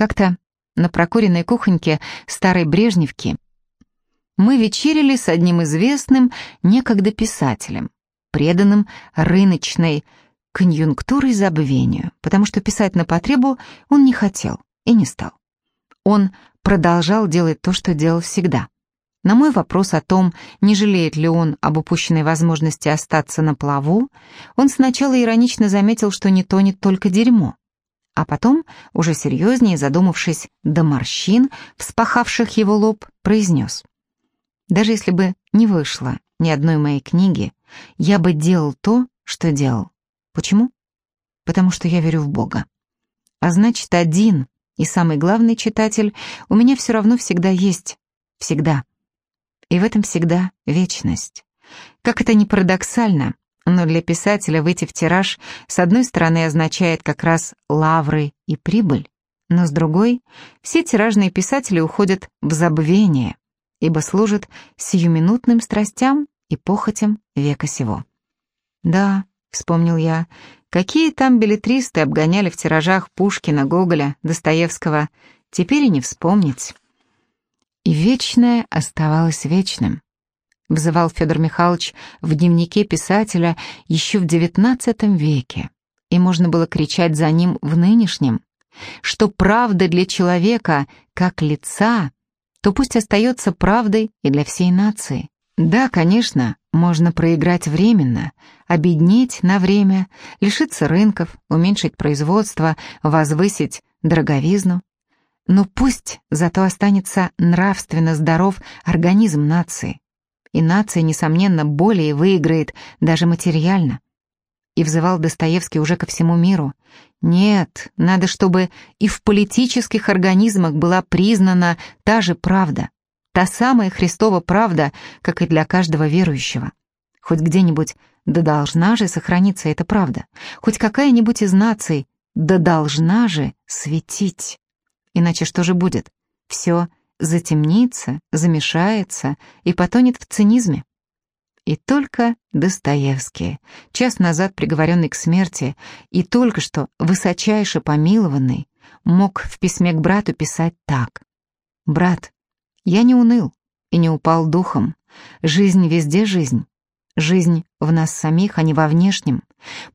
Как-то на прокуренной кухоньке старой Брежневки мы вечерили с одним известным некогда писателем, преданным рыночной конъюнктурой забвению, потому что писать на потребу он не хотел и не стал. Он продолжал делать то, что делал всегда. На мой вопрос о том, не жалеет ли он об упущенной возможности остаться на плаву, он сначала иронично заметил, что не тонет только дерьмо, а потом, уже серьезнее задумавшись до морщин, вспахавших его лоб, произнес. «Даже если бы не вышло ни одной моей книги, я бы делал то, что делал. Почему? Потому что я верю в Бога. А значит, один и самый главный читатель у меня все равно всегда есть. Всегда. И в этом всегда вечность. Как это ни парадоксально, но для писателя выйти в тираж с одной стороны означает как раз лавры и прибыль, но с другой все тиражные писатели уходят в забвение, ибо служат сиюминутным страстям и похотям века сего. Да, вспомнил я, какие там билетристы обгоняли в тиражах Пушкина, Гоголя, Достоевского, теперь и не вспомнить. И вечное оставалось вечным. Взывал Федор Михайлович в дневнике писателя еще в XIX веке, и можно было кричать за ним в нынешнем, что правда для человека как лица, то пусть остается правдой и для всей нации. Да, конечно, можно проиграть временно, обеднеть на время, лишиться рынков, уменьшить производство, возвысить дороговизну. Но пусть зато останется нравственно здоров организм нации. И нация, несомненно, более выиграет даже материально. И взывал Достоевский уже ко всему миру. Нет, надо, чтобы и в политических организмах была признана та же правда, та самая Христова правда, как и для каждого верующего. Хоть где-нибудь да должна же сохраниться эта правда, хоть какая-нибудь из наций да должна же светить. Иначе что же будет? Все затемнится, замешается и потонет в цинизме. И только Достоевский, час назад приговоренный к смерти и только что высочайше помилованный, мог в письме к брату писать так. «Брат, я не уныл и не упал духом. Жизнь везде жизнь. Жизнь в нас самих, а не во внешнем.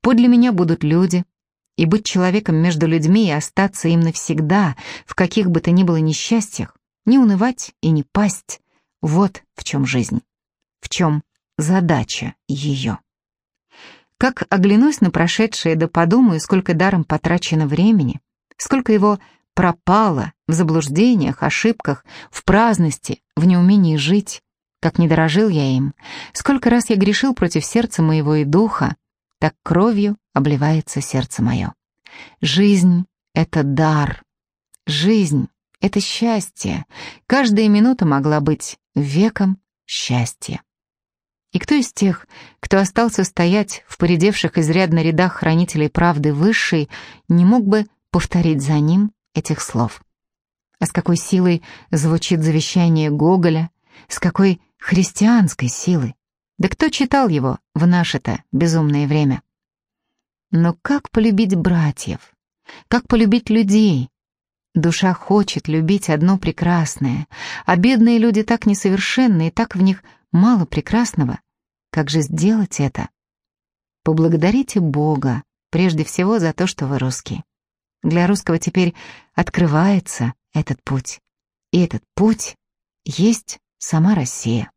Подле меня будут люди, и быть человеком между людьми и остаться им навсегда, в каких бы то ни было несчастьях, не унывать и не пасть. Вот в чем жизнь, в чем задача ее. Как оглянусь на прошедшее, да подумаю, сколько даром потрачено времени, сколько его пропало в заблуждениях, ошибках, в праздности, в неумении жить, как не дорожил я им, сколько раз я грешил против сердца моего и духа, так кровью обливается сердце мое. Жизнь — это дар. Жизнь — это счастье. Каждая минута могла быть веком счастья. И кто из тех, кто остался стоять в поредевших изрядно рядах хранителей правды высшей, не мог бы повторить за ним этих слов? А с какой силой звучит завещание Гоголя, с какой христианской силой? Да кто читал его в наше-то безумное время? Но как полюбить братьев? Как полюбить людей? Душа хочет любить одно прекрасное, а бедные люди так несовершенны и так в них мало прекрасного. Как же сделать это? Поблагодарите Бога, прежде всего за то, что вы русский. Для русского теперь открывается этот путь. И этот путь есть сама Россия.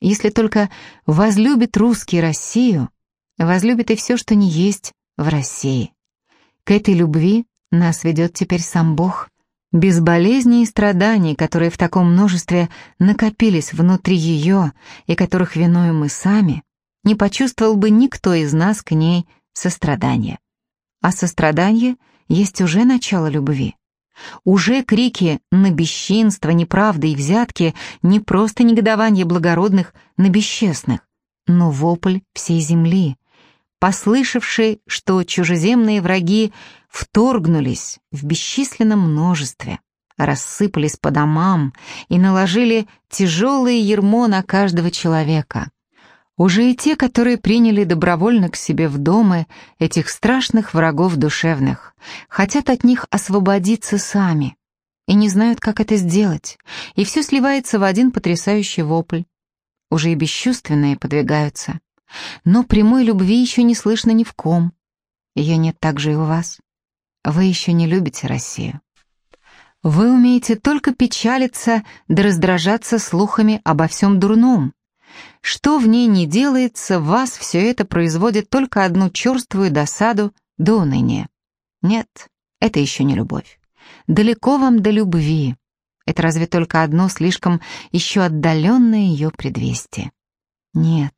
Если только возлюбит русский Россию, возлюбит и все, что не есть в России. К этой любви нас ведет теперь сам Бог. Без болезней и страданий, которые в таком множестве накопились внутри ее и которых винуем мы сами, не почувствовал бы никто из нас к ней сострадания. А сострадание есть уже начало любви. Уже крики на бесчинство, неправды и взятки не просто негодование благородных на бесчестных, но вопль всей земли, послышавший, что чужеземные враги вторгнулись в бесчисленном множестве, рассыпались по домам и наложили тяжелое ермо на каждого человека. Уже и те, которые приняли добровольно к себе в дома этих страшных врагов душевных, хотят от них освободиться сами и не знают, как это сделать, и все сливается в один потрясающий вопль. Уже и бесчувственные подвигаются. Но прямой любви еще не слышно ни в ком. Ее нет также и у вас. Вы еще не любите Россию. Вы умеете только печалиться да раздражаться слухами обо всем дурном. Что в ней не делается, вас все это производит только одну черствую досаду до уныния. Нет, это еще не любовь. Далеко вам до любви. Это разве только одно слишком еще отдаленное ее предвестие. Нет,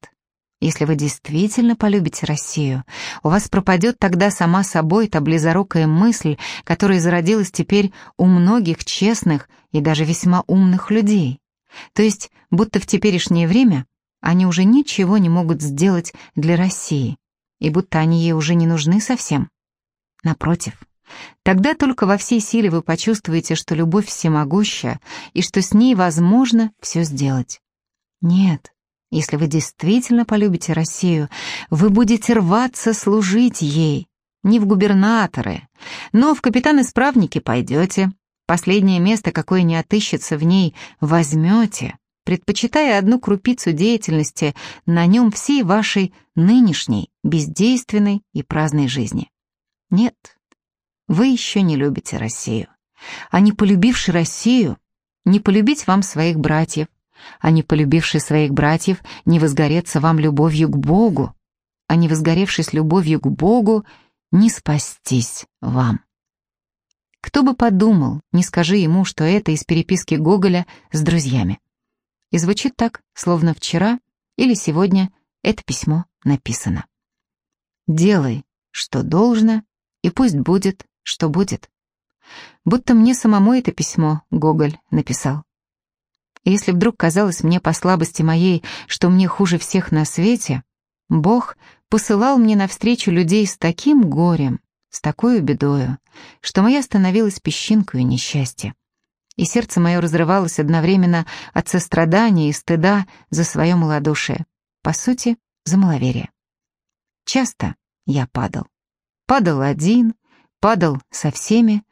если вы действительно полюбите Россию, у вас пропадет тогда сама собой та близорукая мысль, которая зародилась теперь у многих честных и даже весьма умных людей. То есть, будто в теперешнее время они уже ничего не могут сделать для России, и будто они ей уже не нужны совсем. Напротив, тогда только во всей силе вы почувствуете, что любовь всемогущая и что с ней возможно все сделать. Нет, если вы действительно полюбите Россию, вы будете рваться служить ей. Не в губернаторы, но в капитан-исправники пойдете. Последнее место, какое не отыщется в ней, возьмете, предпочитая одну крупицу деятельности на нем всей вашей нынешней, бездейственной и праздной жизни. Нет, вы еще не любите Россию. А не полюбивши Россию, не полюбить вам своих братьев, а не полюбивший своих братьев, не возгореться вам любовью к Богу, а не возгоревшись любовью к Богу, не спастись вам. Кто бы подумал, не скажи ему, что это из переписки Гоголя с друзьями. И звучит так, словно вчера или сегодня это письмо написано. «Делай, что должно, и пусть будет, что будет». Будто мне самому это письмо Гоголь написал. Если вдруг казалось мне по слабости моей, что мне хуже всех на свете, Бог посылал мне навстречу людей с таким горем, с такой бедою, что моя становилась песчинкой несчастья. И сердце мое разрывалось одновременно от сострадания и стыда за свое малодушие, по сути, за маловерие. Часто я падал. Падал один, падал со всеми,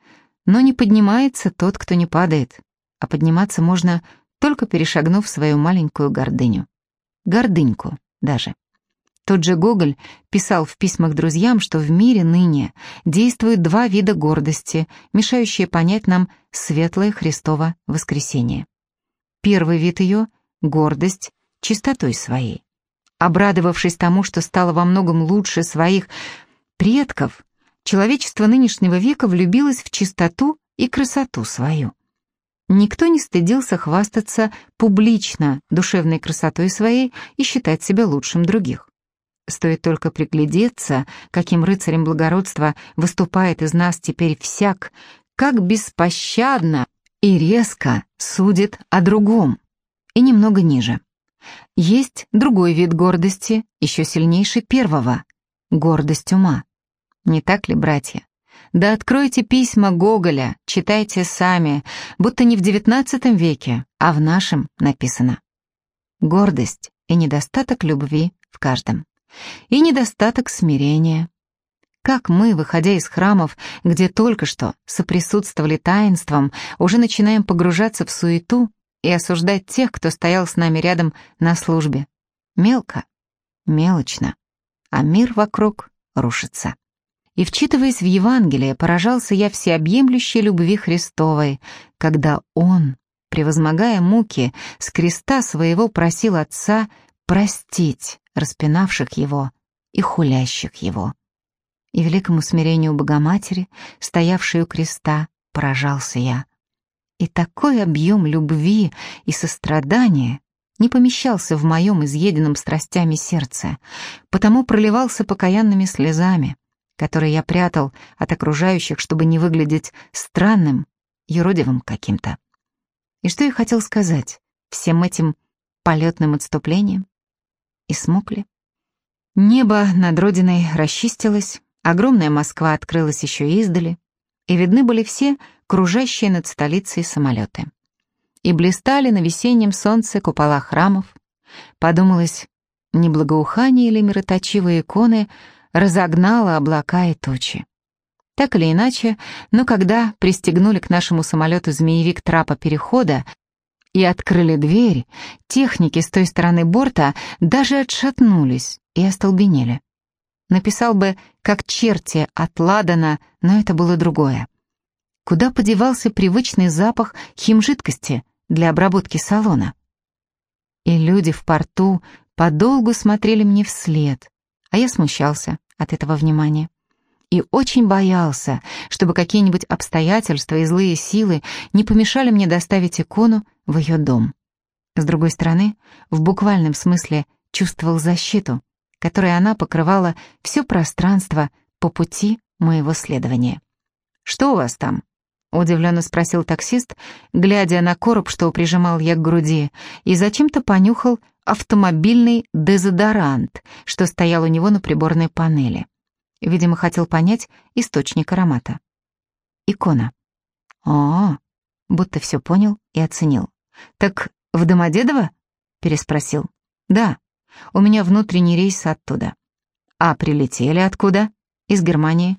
но не поднимается тот, кто не падает, а подниматься можно только перешагнув свою маленькую гордыню. Гордыньку даже. Тот же Гоголь писал в письмах друзьям, что в мире ныне действуют два вида гордости, мешающие понять нам светлое Христово воскресение. Первый вид ее — гордость чистотой своей. Обрадовавшись тому, что стало во многом лучше своих предков, человечество нынешнего века влюбилось в чистоту и красоту свою. Никто не стыдился хвастаться публично душевной красотой своей и считать себя лучшим других. Стоит только приглядеться, каким рыцарем благородства выступает из нас теперь всяк, как беспощадно и резко судит о другом, и немного ниже. Есть другой вид гордости, еще сильнейший первого — гордость ума. Не так ли, братья? Да откройте письма Гоголя, читайте сами, будто не в девятнадцатом веке, а в нашем написано. Гордость и недостаток любви в каждом. И недостаток смирения. Как мы, выходя из храмов, где только что соприсутствовали таинством, уже начинаем погружаться в суету и осуждать тех, кто стоял с нами рядом на службе. Мелко, мелочно, а мир вокруг рушится. И, вчитываясь в Евангелие, поражался я всеобъемлющей любви Христовой, когда Он, превозмогая муки, с креста своего просил Отца простить распинавших Его и хулящих Его. И великому смирению Богоматери, стоявшей у креста, поражался я. И такой объем любви и сострадания не помещался в моем изъеденном страстями сердце, потому проливался покаянными слезами, который я прятал от окружающих, чтобы не выглядеть странным, юродивым каким-то. И что я хотел сказать всем этим полетным отступлением? И смог ли? Небо над родиной расчистилось, огромная Москва открылась еще издали, и видны были все кружащие над столицей самолеты. И блистали на весеннем солнце купола храмов. Подумалось, неблагоухание или мироточивые иконы разогнало облака и тучи. Так или иначе, но когда пристегнули к нашему самолету змеевик трапа перехода и открыли дверь, техники с той стороны борта даже отшатнулись и остолбенели. Написал бы «как черти от Ладана», но это было другое. Куда подевался привычный запах химжидкости для обработки салона? И люди в порту подолгу смотрели мне вслед, а я смущался от этого внимания и очень боялся, чтобы какие-нибудь обстоятельства и злые силы не помешали мне доставить икону в ее дом. С другой стороны, в буквальном смысле чувствовал защиту, которой она покрывала все пространство по пути моего следования. «Что у вас там?» — удивленно спросил таксист, глядя на короб, что прижимал я к груди, и зачем-то понюхал автомобильный дезодорант, что стоял у него на приборной панели. Видимо, хотел понять источник аромата. Икона. О, будто все понял и оценил. «Так в Домодедово?» — переспросил. «Да, у меня внутренний рейс оттуда». «А прилетели откуда?» «Из Германии».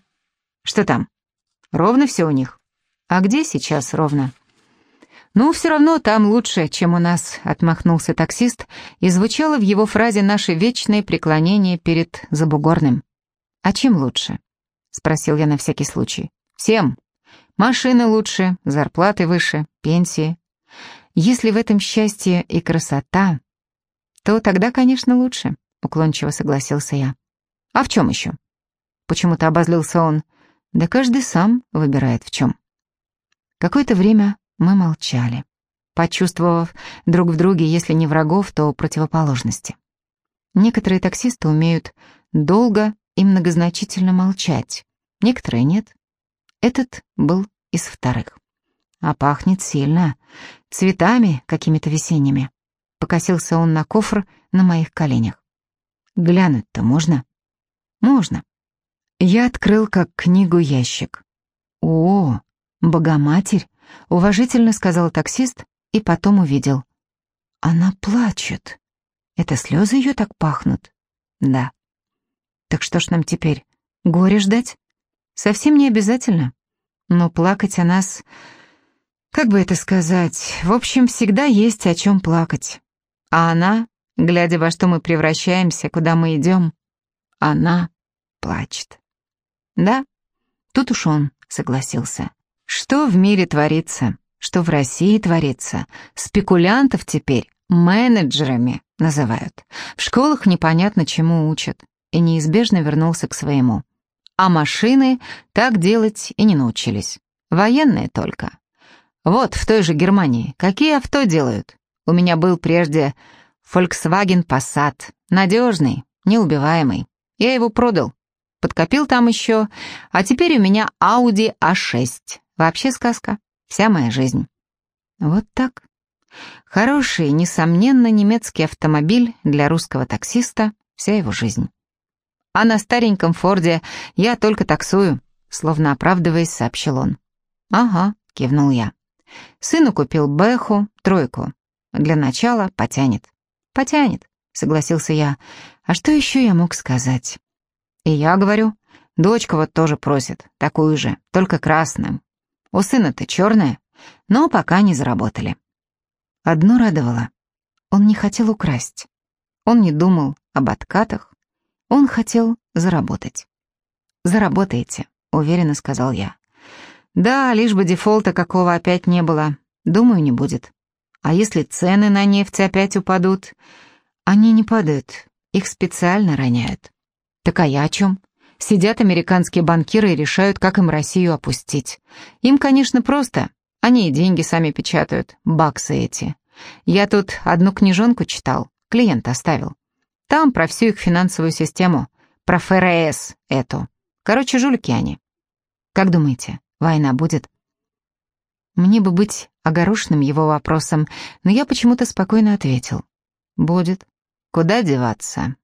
«Что там?» «Ровно все у них». «А где сейчас ровно?» «Ну, все равно там лучше, чем у нас», — отмахнулся таксист, и звучало в его фразе наше вечное преклонение перед Забугорным. «А чем лучше?» — спросил я на всякий случай. «Всем. Машины лучше, зарплаты выше, пенсии. Если в этом счастье и красота, то тогда, конечно, лучше», — уклончиво согласился я. «А в чем еще?» Почему-то обозлился он. «Да каждый сам выбирает в чем». Какое-то время мы молчали, почувствовав друг в друге, если не врагов, то противоположности. Некоторые таксисты умеют долго и многозначительно молчать. Некоторые нет. Этот был из вторых. А пахнет сильно. Цветами какими-то весенними. Покосился он на кофр на моих коленях. Глянуть-то можно? Можно. Я открыл как книгу ящик. О, Богоматерь, уважительно сказал таксист и потом увидел. Она плачет. Это слезы ее так пахнут? Да. Так что ж нам теперь, горе ждать? Совсем не обязательно. Но плакать о нас... Как бы это сказать? В общем, всегда есть о чем плакать. А она, глядя во что мы превращаемся, куда мы идем, она плачет. Да, тут уж он согласился. Что в мире творится, что в России творится, спекулянтов теперь менеджерами называют. В школах непонятно чему учат и неизбежно вернулся к своему. А машины так делать и не научились. Военные только. Вот, в той же Германии. Какие авто делают? У меня был прежде Volkswagen Passat. Надежный, неубиваемый. Я его продал. Подкопил там еще. А теперь у меня Audi A6. Вообще сказка. Вся моя жизнь. Вот так. Хороший, несомненно, немецкий автомобиль для русского таксиста — вся его жизнь. А на стареньком Форде я только таксую», — словно оправдываясь, сообщил он. «Ага», — кивнул я. «Сыну купил Бэху, тройку. Для начала потянет». «Потянет», — согласился я. «А что еще я мог сказать?» «И я говорю, дочка вот тоже просит, такую же, только красную. У сына-то черная, но пока не заработали». Одно радовало. Он не хотел украсть. Он не думал об откатах, он хотел заработать. «Заработаете», — уверенно сказал я. «Да, лишь бы дефолта какого опять не было. Думаю, не будет. А если цены на нефть опять упадут?» «Они не падают, их специально роняют». «Так а я о чем?» Сидят американские банкиры и решают, как им Россию опустить. Им, конечно, просто. Они и деньги сами печатают, баксы эти. Я тут одну книжонку читал, клиент оставил. Там про всю их финансовую систему, про ФРС эту. Короче, жулики они. Как думаете, война будет? Мне бы быть огорошенным его вопросом, но я почему-то спокойно ответил. Будет. Куда деваться?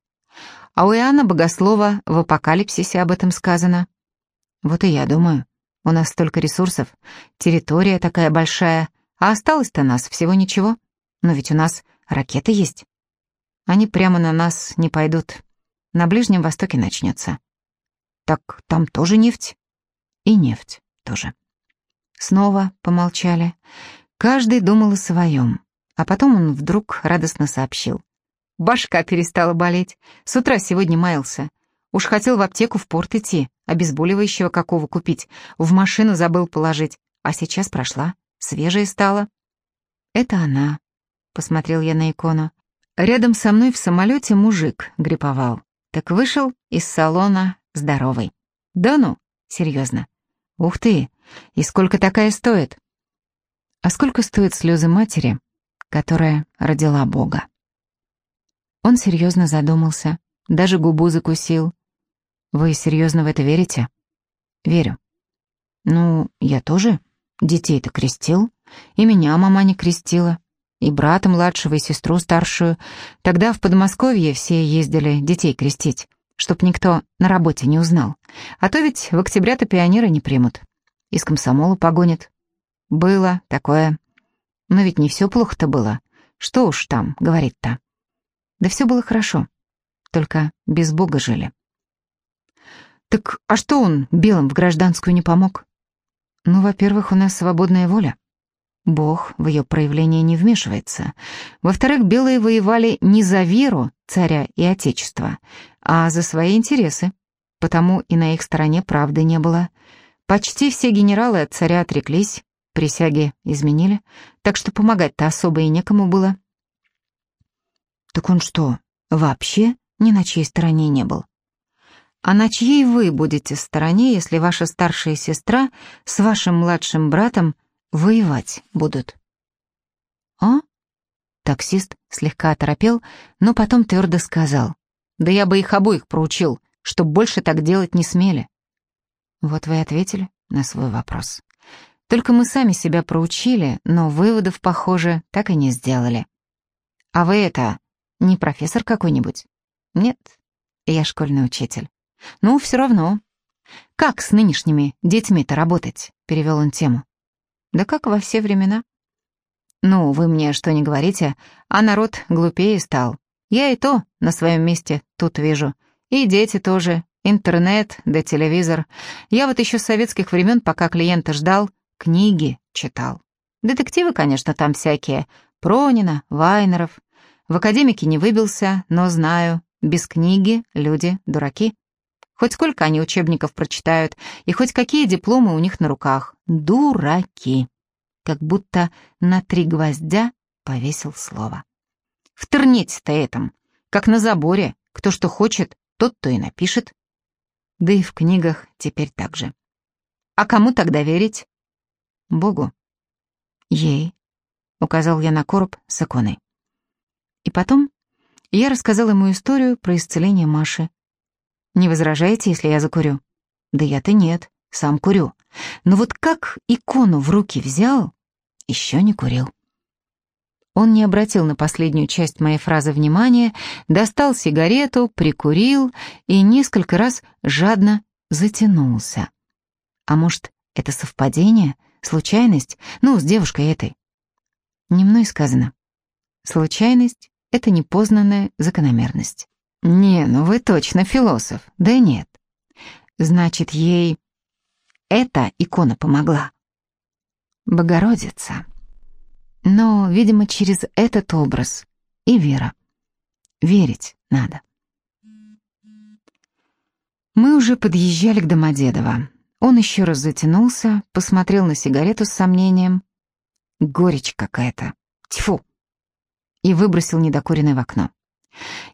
А у Иоанна Богослова в апокалипсисе об этом сказано. Вот и я думаю. У нас столько ресурсов, территория такая большая, а осталось-то нас всего ничего. Но ведь у нас ракеты есть. Они прямо на нас не пойдут. На Ближнем Востоке начнется. Так там тоже нефть? И нефть тоже. Снова помолчали. Каждый думал о своем. А потом он вдруг радостно сообщил. Башка перестала болеть. С утра сегодня маялся. Уж хотел в аптеку в порт идти, обезболивающего какого купить. В машину забыл положить. А сейчас прошла, свежая стала. «Это она», — посмотрел я на икону. Рядом со мной в самолете мужик гриповал. Так вышел из салона здоровый. Да ну, серьезно. Ух ты, и сколько такая стоит? А сколько стоят слезы матери, которая родила Бога? Он серьезно задумался, даже губу закусил. Вы серьезно в это верите? Верю. Ну, я тоже детей-то крестил, и меня мама не крестила, и брата младшего, и сестру старшую. Тогда в Подмосковье все ездили детей крестить, чтоб никто на работе не узнал. А то ведь в октября-то пионеры не примут. Из комсомола погонят. Было такое. Но ведь не все плохо-то было. Что уж там говорить-то. Да все было хорошо, только без Бога жили. Так а что он белым в гражданскую не помог? Ну, во-первых, у нас свободная воля. Бог в ее проявление не вмешивается. Во-вторых, белые воевали не за веру царя и отечества, а за свои интересы, потому и на их стороне правды не было. Почти все генералы от царя отреклись, присяги изменили, так что помогать-то особо и некому было. Так он что, вообще ни на чьей стороне не был? А на чьей вы будете стороне, если ваша старшая сестра с вашим младшим братом воевать будут? А? Таксист слегка оторопел, но потом твердо сказал. Да я бы их обоих проучил, чтоб больше так делать не смели. Вот вы и ответили на свой вопрос. Только мы сами себя проучили, но выводов, похоже, так и не сделали. А вы это, не профессор какой-нибудь? Нет, я школьный учитель. Ну, все равно. Как с нынешними детьми-то работать? Перевел он тему. Да как во все времена. Ну, вы мне что не говорите, а народ глупее стал. Я и то на своем месте тут вижу. И дети тоже, интернет да телевизор. Я вот еще с советских времен, пока клиента ждал, книги читал. Детективы, конечно, там всякие. Пронина, Вайнеров. В академике не выбился, но знаю, без книги люди дураки. Хоть сколько они учебников прочитают, и хоть какие дипломы у них на руках. Дураки. Как будто на три гвоздя повесил слово. В интернете-то этом, как на заборе, кто что хочет, тот то и напишет. Да и в книгах теперь так же. А кому тогда верить? Богу. Ей, указал я на короб с иконой. И потом я рассказал ему историю про исцеление Маши. «Не возражаете, если я закурю?» «Да я-то нет, сам курю. Но вот как икону в руки взял, еще не курил». Он не обратил на последнюю часть моей фразы внимания, достал сигарету, прикурил и несколько раз жадно затянулся. А может, это совпадение, случайность, ну, с девушкой этой? Не мной сказано. Случайность это непознанная закономерность. Не, ну вы точно философ. Да нет. Значит, ей эта икона помогла. Богородица. Но, видимо, через этот образ и вера. Верить надо. Мы уже подъезжали к Домодедово. Он еще раз затянулся, посмотрел на сигарету с сомнением. Горечь какая-то. Тьфу и выбросил недокуренный в окно.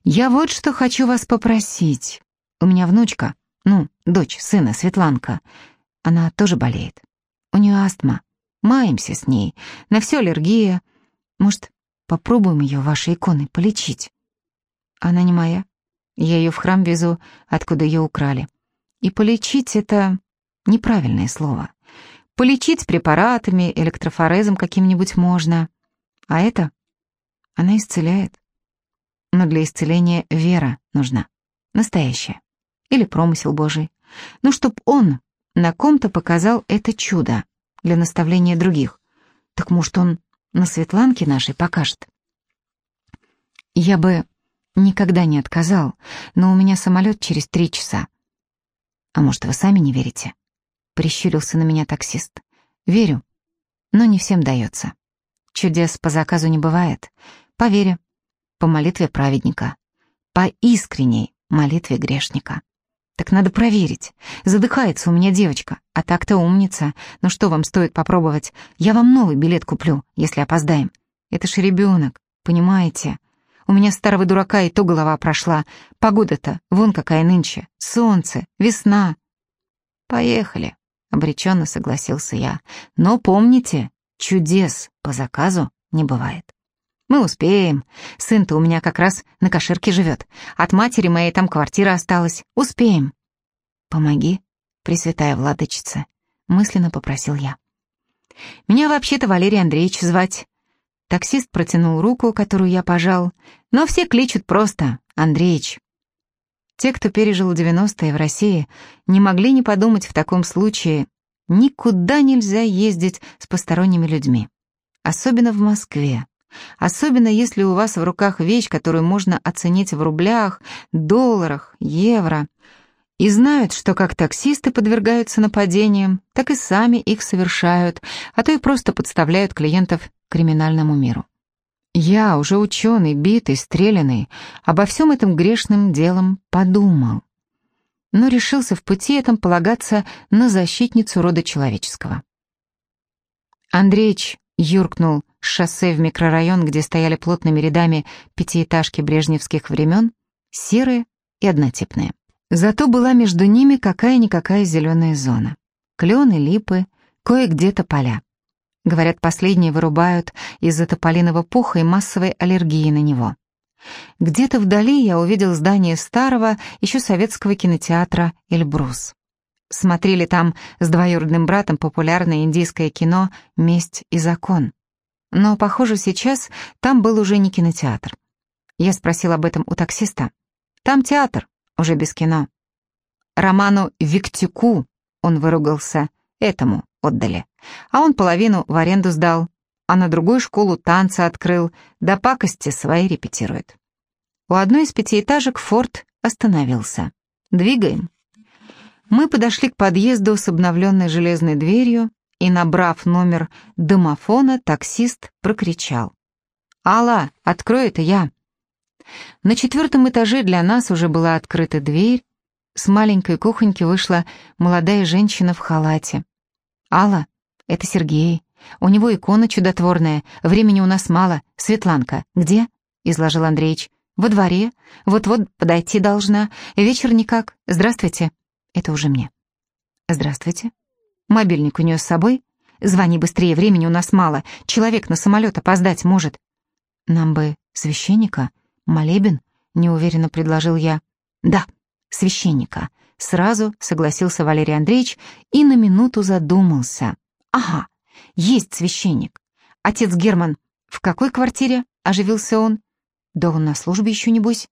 «Я вот что хочу вас попросить. У меня внучка, ну, дочь сына, Светланка. Она тоже болеет. У нее астма. Маемся с ней. На все аллергия. Может, попробуем ее вашей иконой полечить? Она не моя. Я ее в храм везу, откуда ее украли. И полечить — это неправильное слово. Полечить препаратами, электрофорезом каким-нибудь можно. А это она исцеляет. Но для исцеления вера нужна. Настоящая. Или промысел Божий. Ну, чтоб он на ком-то показал это чудо для наставления других. Так может, он на Светланке нашей покажет? Я бы никогда не отказал, но у меня самолет через три часа. А может, вы сами не верите? Прищурился на меня таксист. Верю, но не всем дается. Чудес по заказу не бывает. По вере, по молитве праведника, по искренней молитве грешника. Так надо проверить. Задыхается у меня девочка, а так-то умница. Ну что вам стоит попробовать? Я вам новый билет куплю, если опоздаем. Это ж ребенок, понимаете? У меня старого дурака и то голова прошла. Погода-то, вон какая нынче. Солнце, весна. Поехали, обреченно согласился я. Но помните, чудес по заказу не бывает. Мы успеем. Сын-то у меня как раз на кошерке живет. От матери моей там квартира осталась. Успеем. Помоги, Пресвятая Владычица, мысленно попросил я. Меня вообще-то Валерий Андреевич звать. Таксист протянул руку, которую я пожал, но все кличут просто «Андреич». Те, кто пережил 90-е в России, не могли не подумать в таком случае, никуда нельзя ездить с посторонними людьми. Особенно в Москве. Особенно если у вас в руках вещь, которую можно оценить в рублях, долларах, евро. И знают, что как таксисты подвергаются нападениям, так и сами их совершают, а то и просто подставляют клиентов криминальному миру. Я, уже ученый, битый, стрелянный, обо всем этом грешным делом подумал. Но решился в пути этом полагаться на защитницу рода человеческого. Андреич юркнул шоссе в микрорайон, где стояли плотными рядами пятиэтажки брежневских времен, серые и однотипные. Зато была между ними какая-никакая зеленая зона. Клены, липы, кое-где-то поля. Говорят, последние вырубают из-за тополиного пуха и массовой аллергии на него. Где-то вдали я увидел здание старого, еще советского кинотеатра «Эльбрус». Смотрели там с двоюродным братом популярное индийское кино «Месть и закон». Но, похоже, сейчас там был уже не кинотеатр. Я спросил об этом у таксиста. «Там театр, уже без кино». Роману Виктюку он выругался, этому отдали. А он половину в аренду сдал, а на другую школу танцы открыл, да пакости свои репетирует. У одной из пятиэтажек Форд остановился. «Двигаем». Мы подошли к подъезду с обновленной железной дверью, и, набрав номер домофона, таксист прокричал. «Алла, открой это я!» На четвертом этаже для нас уже была открыта дверь. С маленькой кухоньки вышла молодая женщина в халате. «Алла, это Сергей. У него икона чудотворная. Времени у нас мало. Светланка, где?» — изложил Андреич. «Во дворе. Вот-вот подойти должна. Вечер никак. Здравствуйте». Это уже мне. «Здравствуйте. Мобильник у нее с собой? Звони быстрее, времени у нас мало. Человек на самолет опоздать может». «Нам бы священника? Молебен?» — неуверенно предложил я. «Да, священника», Сразу согласился Валерий Андреевич и на минуту задумался. «Ага, есть священник. Отец Герман, в какой квартире?» — оживился он. «Да он на службе еще, небось».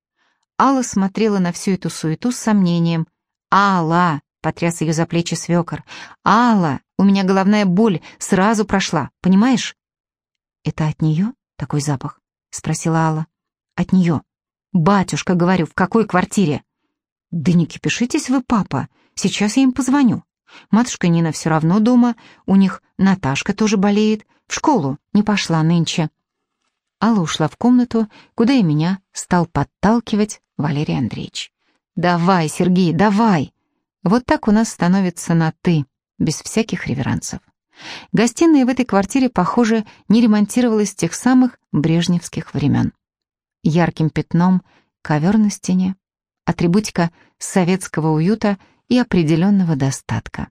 Алла смотрела на всю эту суету с сомнением. «Алла!» — потряс ее за плечи свекор. «Алла, у меня головная боль сразу прошла, понимаешь?» «Это от нее такой запах?» — спросила Алла. «От нее. Батюшка, говорю, в какой квартире?» «Да не кипишитесь вы, папа, сейчас я им позвоню. Матушка Нина все равно дома, у них Наташка тоже болеет, в школу не пошла нынче». Алла ушла в комнату, куда и меня стал подталкивать Валерий Андреевич. «Давай, Сергей, давай!» Вот так у нас становится на «ты», без всяких реверансов. Гостиная в этой квартире, похоже, не ремонтировалась с тех самых брежневских времен. Ярким пятном ковер на стене, атрибутика советского уюта и определенного достатка.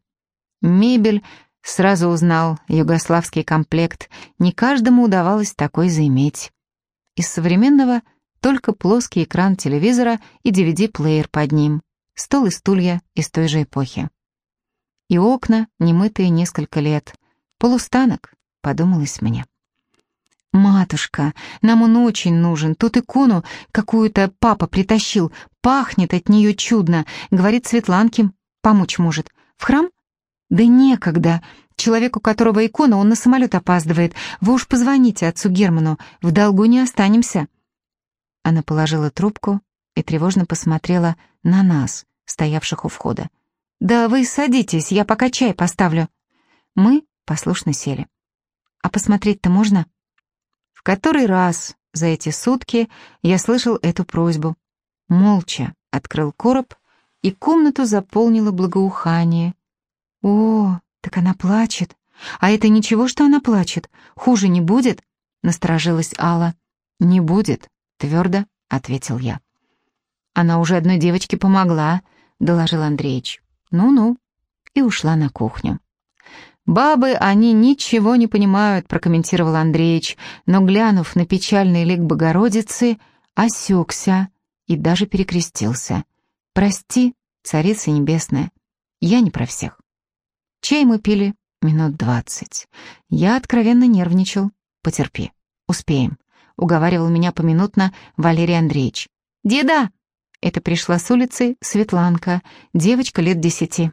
Мебель, сразу узнал, югославский комплект, не каждому удавалось такой заиметь. Из современного только плоский экран телевизора и DVD-плеер под ним, стол и стулья из той же эпохи. И окна, немытые несколько лет. Полустанок, подумалось мне. «Матушка, нам он очень нужен. Тут икону какую-то папа притащил. Пахнет от нее чудно. Говорит, Светланке помочь может. В храм? Да некогда. Человеку, которого икона, он на самолет опаздывает. Вы уж позвоните отцу Герману. В долгу не останемся». Она положила трубку и тревожно посмотрела на нас, стоявших у входа. «Да вы садитесь, я пока чай поставлю». Мы послушно сели. «А посмотреть-то можно?» В который раз за эти сутки я слышал эту просьбу. Молча открыл короб, и комнату заполнило благоухание. «О, так она плачет. А это ничего, что она плачет? Хуже не будет?» — насторожилась Алла. «Не будет», — твердо ответил я. «Она уже одной девочке помогла», — доложил Андреич. «Ну-ну», и ушла на кухню. «Бабы, они ничего не понимают», — прокомментировал Андреич, но, глянув на печальный лик Богородицы, осекся и даже перекрестился. «Прости, Царица Небесная, я не про всех». Чай мы пили минут двадцать. Я откровенно нервничал. «Потерпи, успеем», — уговаривал меня поминутно Валерий Андреевич. «Деда!» — это пришла с улицы Светланка, девочка лет десяти.